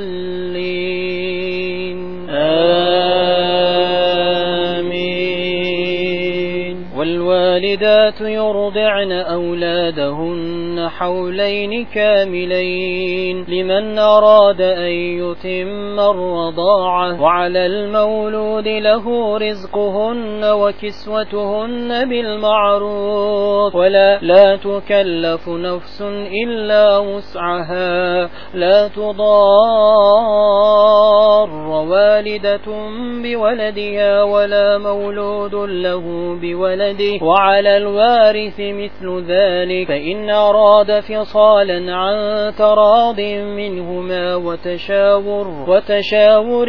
الضالين والوالدات يرضعن أولادهن حولين كاملين لمن أراد أن يتم الرضاعة وعلى المولود له رزقهن وكسوتهن بالمعروف ولا لا تكلف نفس إلا وسعها لا تضار والدة بولدها ولا مولود له بولده وعلى الوارث مثل ذلك. فإن أراد فصالا عن تراض منهما وتشاور وتشاور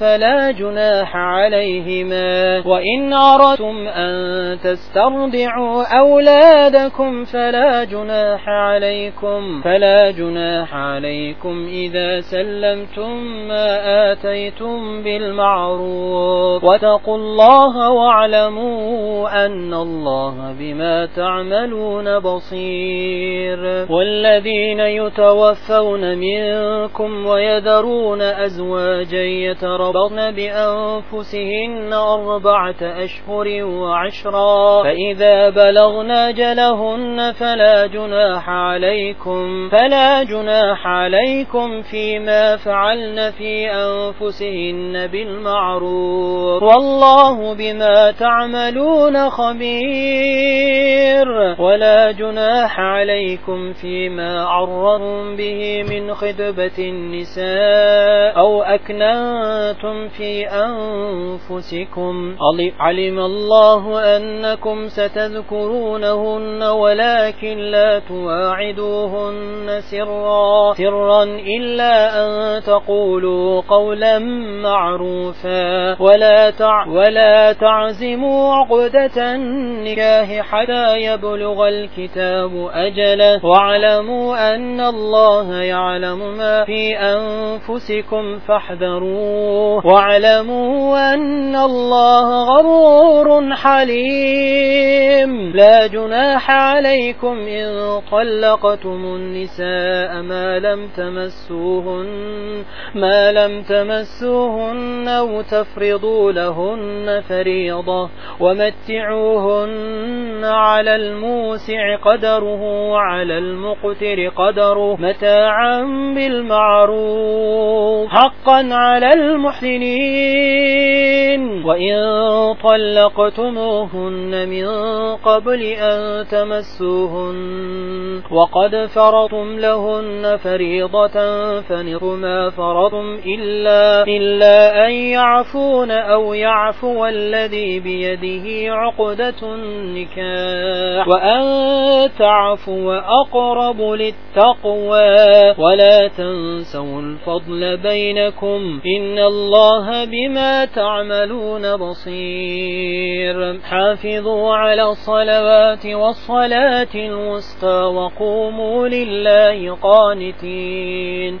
فلا جناح عليهما. وإن أردتم أن تسترضعوا أولادكم فلا جناح عليكم. فلا جناح عليكم إذا سلمتم ما آتيتم بالمعروف. واتقوا الله واعلموا أن الله بما تعملون بصير. والذين يتوفون منكم ويذرون أزواجا يتربطن بأنفسهن أربعة أشهر وعشرا. فإذا بلغن جلهن فلا جناح عليكم فلا جناح عليكم فيما فعلن في أنفسهن بالمعروف. والله بما تعملون خبير. ولا جناح عليكم فيما عررتم به من خدبة النساء أو أكننتم في أنفسكم. علم الله أنكم ستذكرونهن ولكن لا تواعدوهن سرا. سرا إلا أن تقولوا قولا معروفا. ولا تع ولا تعزموا عقدة النكاح حتى يبلغ الكتاب أجله. واعلموا أن الله يعلم ما في أنفسكم فاحذروه. واعلموا أن الله غرور حليم. لا جناح عليكم إن طلقتم النساء ما لم تمسوهن ما لم تمسوهن أو تفرضوا لهن فريضة. ومتعوهن على الموسع قدره وعلى المقتر قدره متاعا بالمعروف حقا على المحسنين وإن طلقتموهن من قبل أن تمسوهن وقد فرضتم لهن فريضة فنصف ما فرضتم إلا, إلا أن يعفون أو يعفو الذي بيده عقدة النكاح وأن تعفو أقرب للتقوى ولا تنسوا الفضل بينكم إن الله بما تعملون بصير حافظوا على الصلوات والصلاة الوسطى وقوموا لله قانتين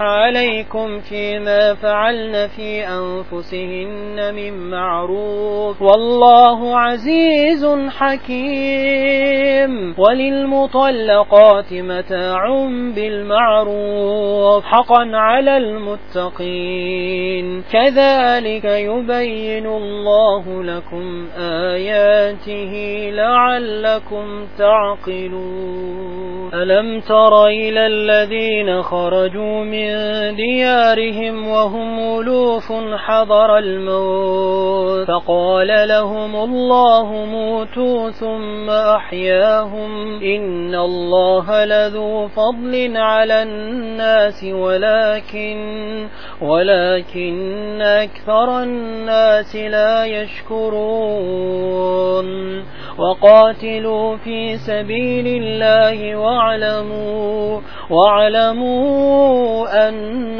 عليكم فيما فعلن في أنفسهن من معروف. والله عزيز حكيم. وللمطلقات متاع بالمعروف. حقا على المتقين. كذلك يبين الله لكم آياته لعلكم تعقلون. ألم تر إلى الذين خرجوا من من ديارهم وهم ألوف حضر الموت. فقال لهم الله موتوا ثم أحياهم. إن الله لذو فضل على الناس ولكن ولكن أكثر الناس لا يشكرون. وقاتلوا في سبيل الله واعلموا واعلموا أن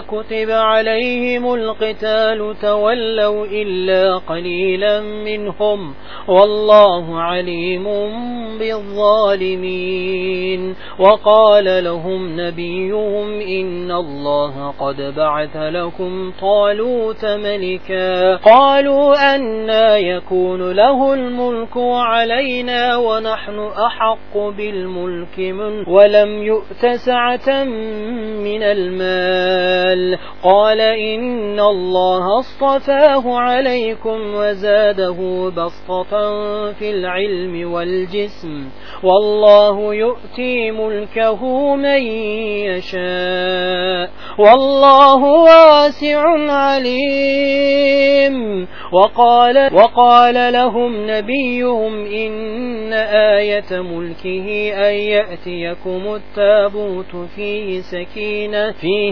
كتب عليهم القتال تولوا إلا قليلا منهم والله عليم بالظالمين وقال لهم نبيهم إن الله قد بعث لكم طالوت ملكا قالوا أنا يكون له الملك علينا ونحن أحق بالملك من ولم يؤت سعة من المال قال إن الله اصطفاه عليكم وزاده بسطة في العلم والجسم. والله يؤتي ملكه من يشاء. والله واسع عليم. وقال, وقال لهم نبيهم إن آية ملكه أن يأتيكم التابوت فيه سكينة, فيه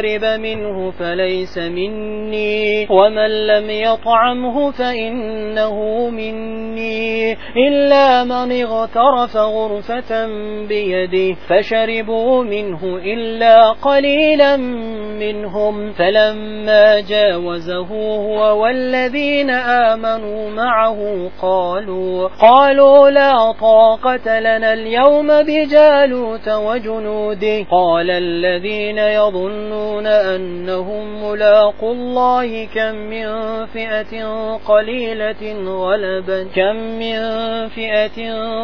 شرب منه فليس مني ومن لم يطعمه فإنه مني. إلا من اغترف غرفة بيده فشربوا منه إلا قليلا منهم. فلما جاوزه هو والذين آمنوا معه قالوا قالوا لا طاقة لنا اليوم بجالوت وجنوده. قال الذين يظنون أنهم ملاقوا الله كم من فئة قليلة غلبت كم من فئة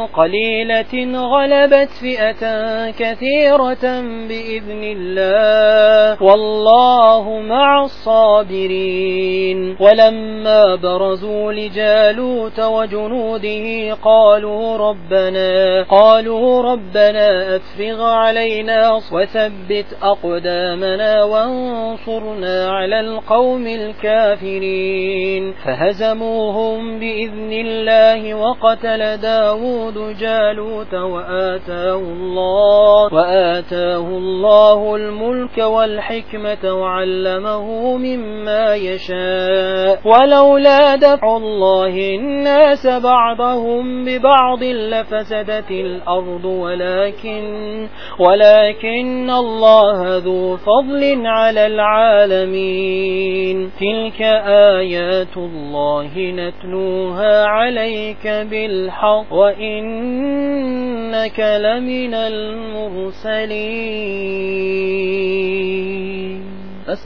قليلة غلبت فئة كثيرة بإذن الله. والله مع الصابرين. ولما برزوا لجالوت وجنوده قالوا ربنا قالوا ربنا أفرغ علينا وثبت أقدامنا وانصرنا على القوم الكافرين. فهزموهم بإذن الله وقتل داود جالوت وآتاه الله وآتاه الله الملك والحكمة وعلمه مما يشاء. ولولا دفع الله الناس بعضهم ببعض لفسدت الأرض ولكن ولكن الله ذو على العالمين. تلك آيات الله نتلوها عليك بالحق. وإنك لمن المرسلين.